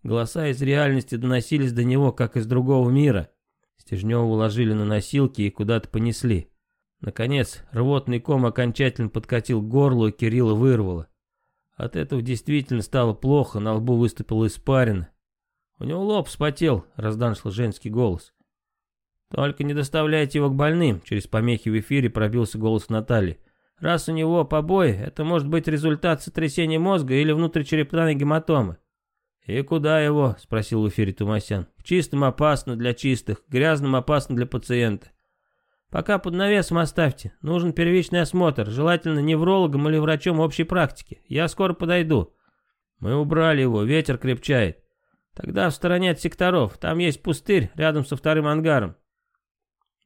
Голоса из реальности доносились до него, как из другого мира. Стежнева уложили на носилки и куда-то понесли. Наконец, рвотный ком окончательно подкатил горло и Кирилла вырвало. От этого действительно стало плохо, на лбу выступила испарина. «У него лоб вспотел», — разданчил женский голос. «Только не доставляйте его к больным», — через помехи в эфире пробился голос Натальи. «Раз у него побои, это может быть результат сотрясения мозга или внутричерепной гематомы». «И куда его?» — спросил в эфире Тумасян. «В чистом опасно для чистых, грязным опасно для пациента». Пока под навесом оставьте. Нужен первичный осмотр, желательно неврологом или врачом общей практики. Я скоро подойду. Мы убрали его, ветер крепчает. Тогда в стороне от секторов. Там есть пустырь рядом со вторым ангаром.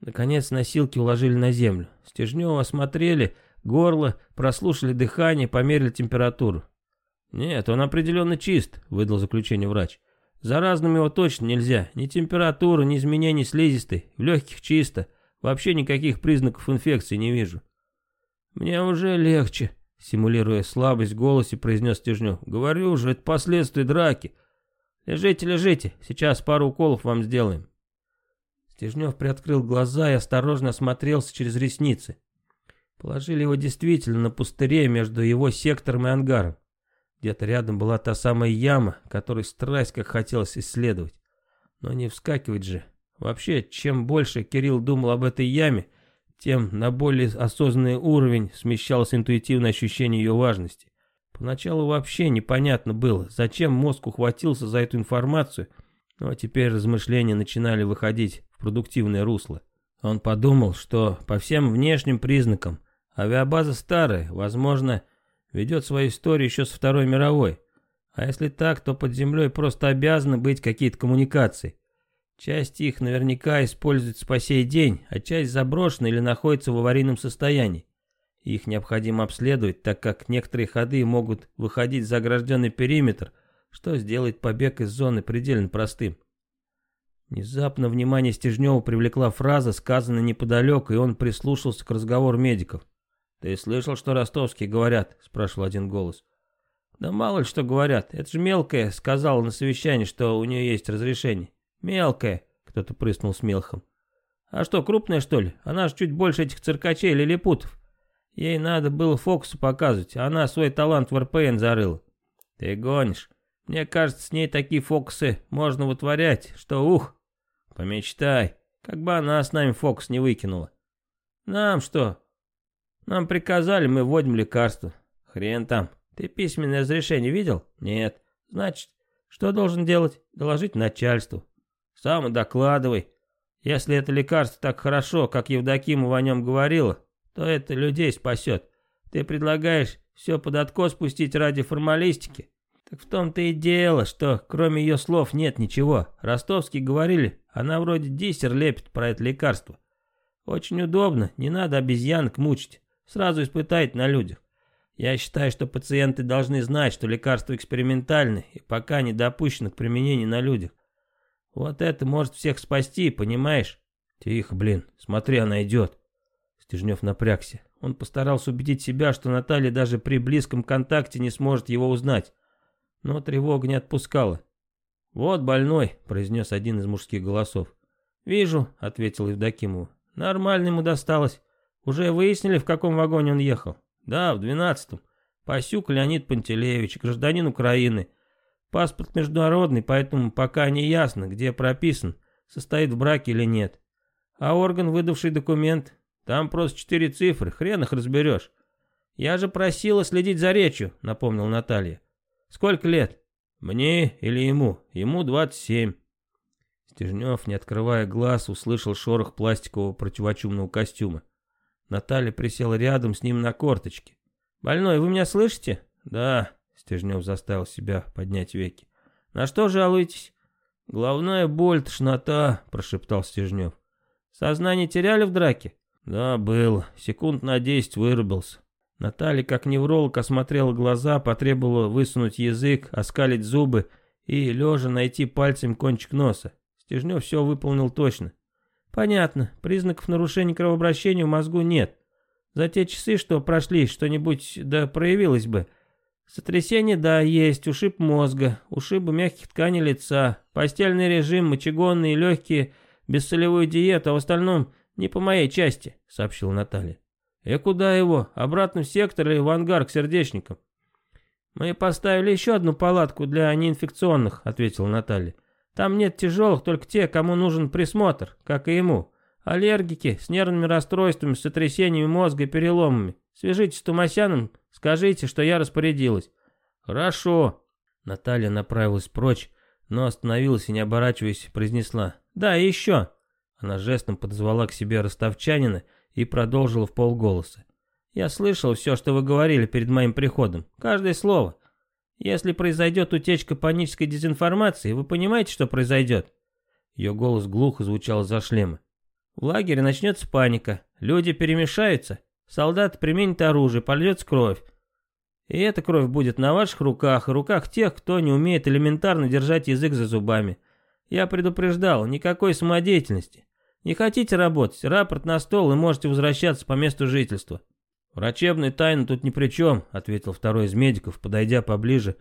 Наконец носилки уложили на землю. Стежнева осмотрели, горло, прослушали дыхание, померили температуру. «Нет, он определенно чист», — выдал заключение врач. «Заразным его точно нельзя. Ни температуры, ни изменений слизистой. В легких чисто. Вообще никаких признаков инфекции не вижу. Мне уже легче, симулируя слабость в голосе, произнес Стежнев. Говорю же, это последствия драки. Лежите, лежите, сейчас пару уколов вам сделаем. Стежнев приоткрыл глаза и осторожно осмотрелся через ресницы. Положили его действительно на пустыре между его сектором и ангаром. Где-то рядом была та самая яма, которую страсть как хотелось исследовать. Но не вскакивать же, Вообще, чем больше Кирилл думал об этой яме, тем на более осознанный уровень смещалось интуитивное ощущение ее важности. Поначалу вообще непонятно было, зачем мозг ухватился за эту информацию, но теперь размышления начинали выходить в продуктивное русло. Он подумал, что по всем внешним признакам авиабаза старая, возможно, ведет свою историю еще со Второй мировой. А если так, то под землей просто обязаны быть какие-то коммуникации. Часть их наверняка используется по сей день, а часть заброшена или находится в аварийном состоянии. Их необходимо обследовать, так как некоторые ходы могут выходить за огражденный периметр, что сделает побег из зоны предельно простым. Внезапно внимание Стежнева привлекла фраза, сказанная неподалеку, и он прислушался к разговору медиков. «Ты слышал, что ростовские говорят?» – спрашивал один голос. «Да мало ли что говорят. Это же мелкая сказала на совещании, что у нее есть разрешение. «Мелкая», — кто-то прыснул с мелхом. «А что, крупная, что ли? Она же чуть больше этих циркачей или лилипутов. Ей надо было фокусы показывать, а она свой талант в РПН зарыла». «Ты гонишь. Мне кажется, с ней такие фокусы можно вытворять, что ух. Помечтай, как бы она с нами фокус не выкинула». «Нам что?» «Нам приказали, мы вводим лекарства». «Хрен там. Ты письменное разрешение видел?» «Нет». «Значит, что должен делать? Доложить начальству. Сам докладывай. Если это лекарство так хорошо, как Евдокимова о нем говорила, то это людей спасет. Ты предлагаешь все под откос пустить ради формалистики? Так в том-то и дело, что кроме ее слов нет ничего. Ростовские говорили, она вроде диссер лепит про это лекарство. Очень удобно, не надо обезьянок мучить. Сразу испытает на людях. Я считаю, что пациенты должны знать, что лекарство экспериментальны и пока не допущено к применению на людях. Вот это может всех спасти, понимаешь? Тихо, блин, смотри, она идет. Стежнев напрягся. Он постарался убедить себя, что Наталья даже при близком контакте не сможет его узнать. Но тревога не отпускала. «Вот больной», — произнес один из мужских голосов. «Вижу», — ответил Евдокимову. «Нормально ему досталось. Уже выяснили, в каком вагоне он ехал?» «Да, в двенадцатом. Пасюк Леонид Пантелеевич, гражданин Украины. Паспорт международный, поэтому пока не ясно, где прописан, состоит в браке или нет. А орган, выдавший документ, там просто четыре цифры, хрен их разберешь. Я же просила следить за речью, напомнил Наталья. Сколько лет? Мне или ему? Ему 27. Стежнев, не открывая глаз, услышал шорох пластикового противочумного костюма. Наталья присела рядом с ним на корточки. «Больной, вы меня слышите?» «Да», Стежнев заставил себя поднять веки. «На что жалуетесь?» Главная боль, тошнота», — прошептал Стежнев. «Сознание теряли в драке?» «Да, был. Секунд на десять вырубился». Наталья, как невролог, осмотрела глаза, потребовала высунуть язык, оскалить зубы и, лежа, найти пальцем кончик носа. Стежнев все выполнил точно. «Понятно. Признаков нарушения кровообращения в мозгу нет. За те часы, что прошли, что-нибудь да проявилось бы». Сотрясение, да, есть, ушиб мозга, ушибы мягких тканей лица, постельный режим, мочегонные, легкие, бессолевую диету, а в остальном не по моей части», — сообщила Наталья. «И куда его? Обратно в сектор и в ангар к сердечникам». «Мы поставили еще одну палатку для неинфекционных», — ответила Наталья. «Там нет тяжелых, только те, кому нужен присмотр, как и ему. Аллергики с нервными расстройствами, с сотрясениями мозга и переломами. Свяжитесь с Тумасяном, скажите, что я распорядилась». «Хорошо». Наталья направилась прочь, но остановилась и, не оборачиваясь, произнесла. «Да, и еще». Она жестом подозвала к себе ростовчанина и продолжила в полголоса. «Я слышал все, что вы говорили перед моим приходом. Каждое слово. Если произойдет утечка панической дезинформации, вы понимаете, что произойдет?» Ее голос глухо звучал за шлемы. В лагере начнется паника, люди перемешаются, солдат применит оружие, польется кровь. И эта кровь будет на ваших руках руках тех, кто не умеет элементарно держать язык за зубами. Я предупреждал, никакой самодеятельности. Не хотите работать, рапорт на стол и можете возвращаться по месту жительства. «Врачебная тайна тут ни при чем», — ответил второй из медиков, подойдя поближе.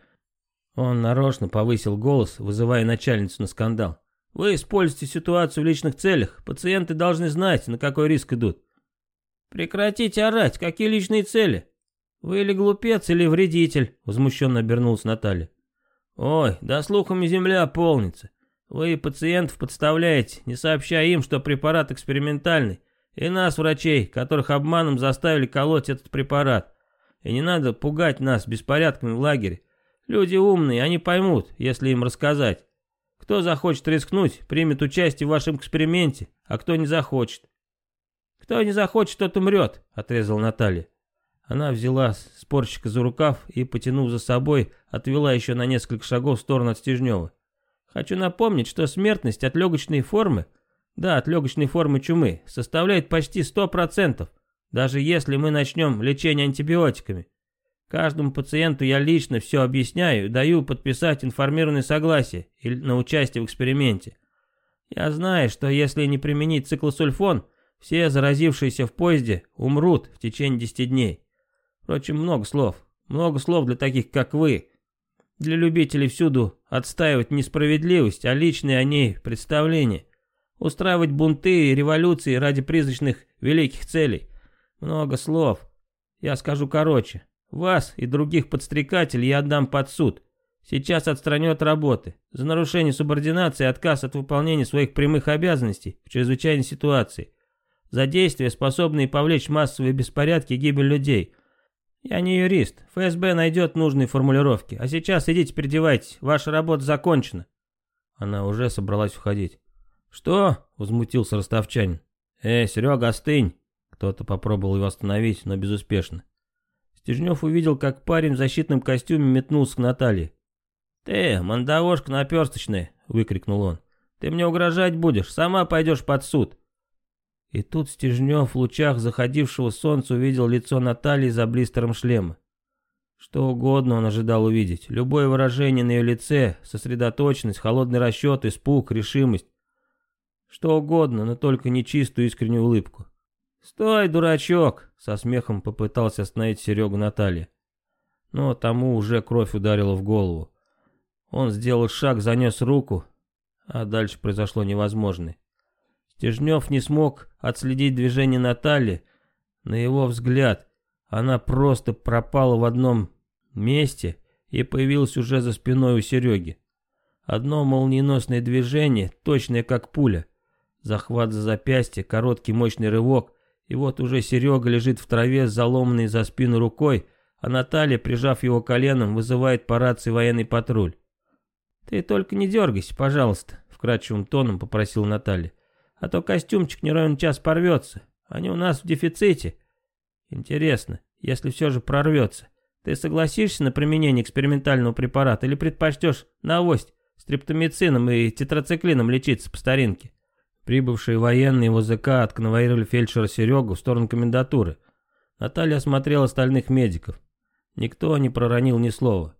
Он нарочно повысил голос, вызывая начальницу на скандал. Вы используете ситуацию в личных целях. Пациенты должны знать, на какой риск идут. Прекратите орать. Какие личные цели? Вы или глупец, или вредитель, возмущенно обернулась Наталья. Ой, да слухами земля полнится. Вы пациентов подставляете, не сообщая им, что препарат экспериментальный. И нас, врачей, которых обманом заставили колоть этот препарат. И не надо пугать нас беспорядками в лагере. Люди умные, они поймут, если им рассказать. Кто захочет рискнуть, примет участие в вашем эксперименте, а кто не захочет. Кто не захочет, тот умрет, отрезала Наталья. Она взяла спорщика за рукав и, потянув за собой, отвела еще на несколько шагов в сторону от Стежнева. Хочу напомнить, что смертность от легочной формы, да, от легочной формы чумы, составляет почти 100%, даже если мы начнем лечение антибиотиками. Каждому пациенту я лично все объясняю и даю подписать информированное согласие на участие в эксперименте. Я знаю, что если не применить циклосульфон, все заразившиеся в поезде умрут в течение 10 дней. Впрочем, много слов. Много слов для таких, как вы. Для любителей всюду отстаивать несправедливость, а личные о ней представления. Устраивать бунты и революции ради призрачных великих целей. Много слов. Я скажу короче. Вас и других подстрекателей я отдам под суд. Сейчас отстраню от работы. За нарушение субординации и отказ от выполнения своих прямых обязанностей в чрезвычайной ситуации. За действия, способные повлечь массовые беспорядки и гибель людей. Я не юрист. ФСБ найдет нужные формулировки. А сейчас идите переодевайтесь. Ваша работа закончена. Она уже собралась уходить. «Что?» — возмутился ростовчанин. «Эй, Серега, остынь!» Кто-то попробовал его остановить, но безуспешно. Стежнев увидел, как парень в защитном костюме метнулся к Наталье. «Ты, мандавошка наперсточная!» — выкрикнул он. «Ты мне угрожать будешь, сама пойдешь под суд!» И тут Стежнев в лучах заходившего солнца увидел лицо Натальи за блистером шлема. Что угодно он ожидал увидеть. Любое выражение на ее лице, сосредоточенность, холодный расчет, испуг, решимость. Что угодно, но только не чистую искреннюю улыбку. «Стой, дурачок!» — со смехом попытался остановить Серегу Наталья. Но тому уже кровь ударила в голову. Он сделал шаг, занес руку, а дальше произошло невозможное. Стежнев не смог отследить движение Натальи. На его взгляд, она просто пропала в одном месте и появилась уже за спиной у Сереги. Одно молниеносное движение, точное как пуля. Захват за запястье, короткий мощный рывок, и вот уже Серега лежит в траве с заломанной за спину рукой, а Наталья, прижав его коленом, вызывает по рации военный патруль. «Ты только не дергайся, пожалуйста», — вкрадчивым тоном попросил Наталья. «А то костюмчик не ровен час порвется. Они у нас в дефиците». «Интересно, если все же прорвется, ты согласишься на применение экспериментального препарата или предпочтешь на авось стриптомицином и тетрациклином лечиться по старинке?» Прибывшие военные в ОЗК отконвоировали фельдшера Серегу в сторону комендатуры. Наталья осмотрела остальных медиков. Никто не проронил ни слова.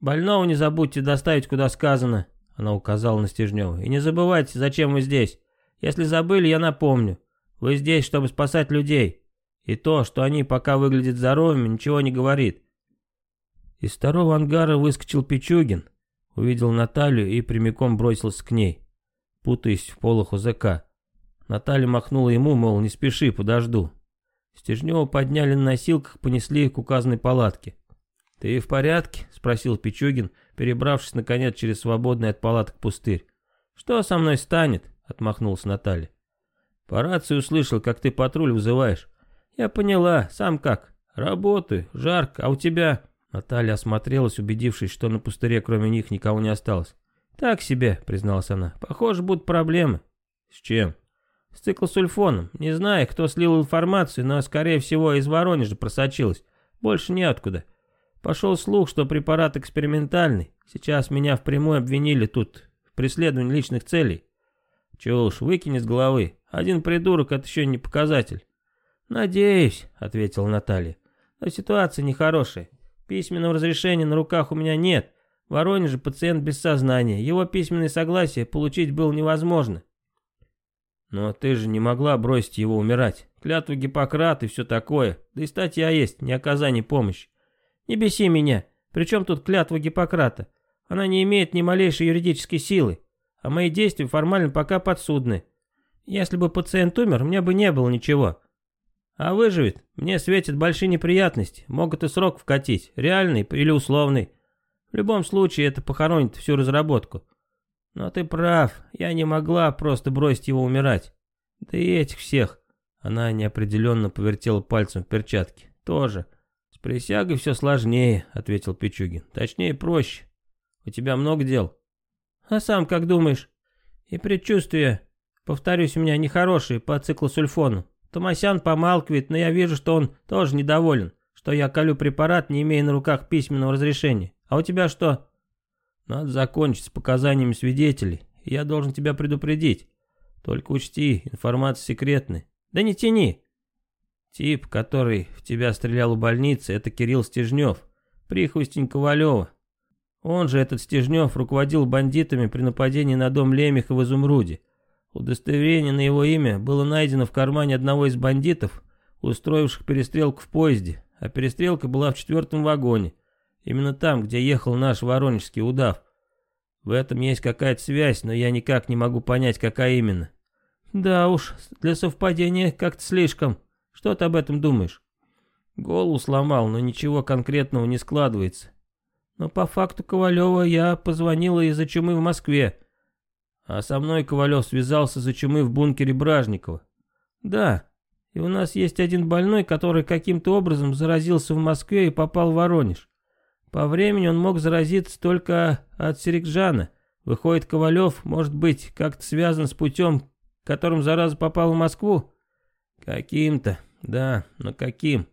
«Больного не забудьте доставить, куда сказано», — она указала на Стежнева. «И не забывайте, зачем вы здесь. Если забыли, я напомню. Вы здесь, чтобы спасать людей. И то, что они пока выглядят здоровыми, ничего не говорит». Из второго ангара выскочил Пичугин, увидел Наталью и прямиком бросился к ней путаясь в полах УЗК. Наталья махнула ему, мол, не спеши, подожду. Стежнева подняли на носилках, понесли к указанной палатке. «Ты в порядке?» — спросил Пичугин, перебравшись, наконец, через свободный от палаток пустырь. «Что со мной станет?» — отмахнулась Наталья. «По рации услышал, как ты патруль вызываешь». «Я поняла. Сам как?» «Работаю. Жарко. А у тебя?» Наталья осмотрелась, убедившись, что на пустыре кроме них никого не осталось. «Так себе», — призналась она. «Похоже, будут проблемы». «С чем?» «С циклосульфоном. Не знаю, кто слил информацию, но, скорее всего, из Воронежа просочилась. Больше неоткуда. Пошел слух, что препарат экспериментальный. Сейчас меня впрямую обвинили тут в преследовании личных целей. Чего уж, выкинь из головы. Один придурок — это еще не показатель». «Надеюсь», — ответила Наталья. «Но ситуация нехорошая. Письменного разрешения на руках у меня нет. Воронеже пациент без сознания, его письменное согласие получить было невозможно. Но ты же не могла бросить его умирать. Клятва Гиппократ и все такое. Да и статья есть, не оказание помощи. Не беси меня. Причем тут клятва Гиппократа? Она не имеет ни малейшей юридической силы. А мои действия формально пока подсудны. Если бы пациент умер, мне бы не было ничего. А выживет, мне светят большие неприятности. Могут и срок вкатить, реальный или условный. В любом случае, это похоронит всю разработку. Но ты прав, я не могла просто бросить его умирать. Да и этих всех. Она неопределенно повертела пальцем в перчатке. Тоже. С присягой все сложнее, ответил Пичугин. Точнее, проще. У тебя много дел. А сам как думаешь? И предчувствие, повторюсь, у меня нехорошее по циклосульфону. Томасян помалкивает, но я вижу, что он тоже недоволен, что я колю препарат, не имея на руках письменного разрешения. А у тебя что?» «Надо закончить с показаниями свидетелей. Я должен тебя предупредить. Только учти, информация секретная». «Да не тяни!» «Тип, который в тебя стрелял у больницы, это Кирилл Стежнев, прихвостень Ковалева. Он же, этот Стежнев, руководил бандитами при нападении на дом Лемеха в Изумруде. Удостоверение на его имя было найдено в кармане одного из бандитов, устроивших перестрелку в поезде, а перестрелка была в четвертом вагоне. Именно там, где ехал наш воронежский удав. В этом есть какая-то связь, но я никак не могу понять, какая именно. Да уж, для совпадения как-то слишком. Что ты об этом думаешь? Голову сломал, но ничего конкретного не складывается. Но по факту Ковалева я позвонила из-за чумы в Москве. А со мной Ковалев связался за чумы в бункере Бражникова. Да, и у нас есть один больной, который каким-то образом заразился в Москве и попал в Воронеж. По времени он мог заразиться только от Серикжана. Выходит, Ковалев, может быть, как-то связан с путем, которым зараза попала в Москву? Каким-то, да, но каким?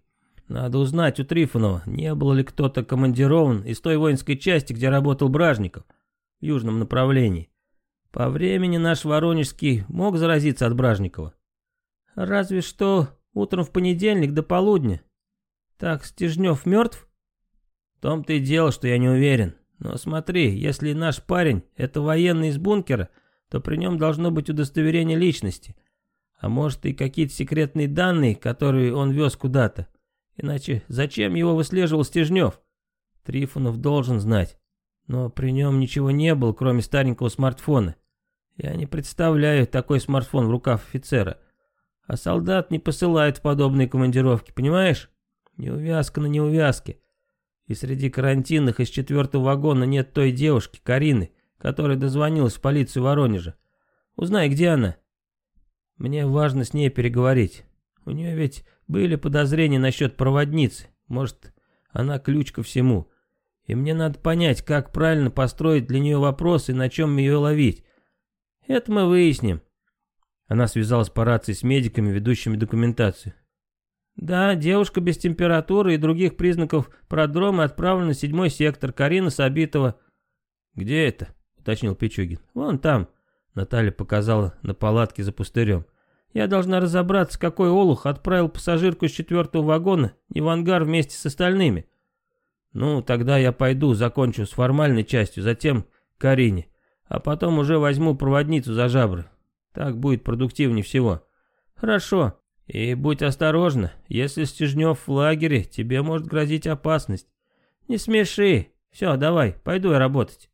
Надо узнать у Трифонова, не был ли кто-то командирован из той воинской части, где работал Бражников, в южном направлении. По времени наш Воронежский мог заразиться от Бражникова. Разве что утром в понедельник до полудня. Так, Стежнев мертв? В том-то и дело, что я не уверен. Но смотри, если наш парень — это военный из бункера, то при нем должно быть удостоверение личности. А может и какие-то секретные данные, которые он вез куда-то. Иначе зачем его выслеживал Стежнев? Трифонов должен знать. Но при нем ничего не было, кроме старенького смартфона. Я не представляю такой смартфон в руках офицера. А солдат не посылает в подобные командировки, понимаешь? Неувязка на неувязке. И среди карантинных из четвертого вагона нет той девушки, Карины, которая дозвонилась в полицию Воронежа. Узнай, где она. Мне важно с ней переговорить. У нее ведь были подозрения насчет проводницы. Может, она ключ ко всему. И мне надо понять, как правильно построить для нее вопрос и на чем ее ловить. Это мы выясним. Она связалась по рации с медиками, ведущими документацию. Да, девушка без температуры и других признаков продрома отправлена в седьмой сектор, Карина Сабитова. Где это? Уточнил Пичугин. Вон там. Наталья показала на палатке за пустырем. Я должна разобраться, какой олух отправил пассажирку из четвертого вагона не в ангар вместе с остальными. Ну, тогда я пойду, закончу с формальной частью, затем Карине, а потом уже возьму проводницу за жабры. Так будет продуктивнее всего. Хорошо, и будь осторожна, если Стежнев в лагере, тебе может грозить опасность. Не смеши. Все, давай, пойду я работать.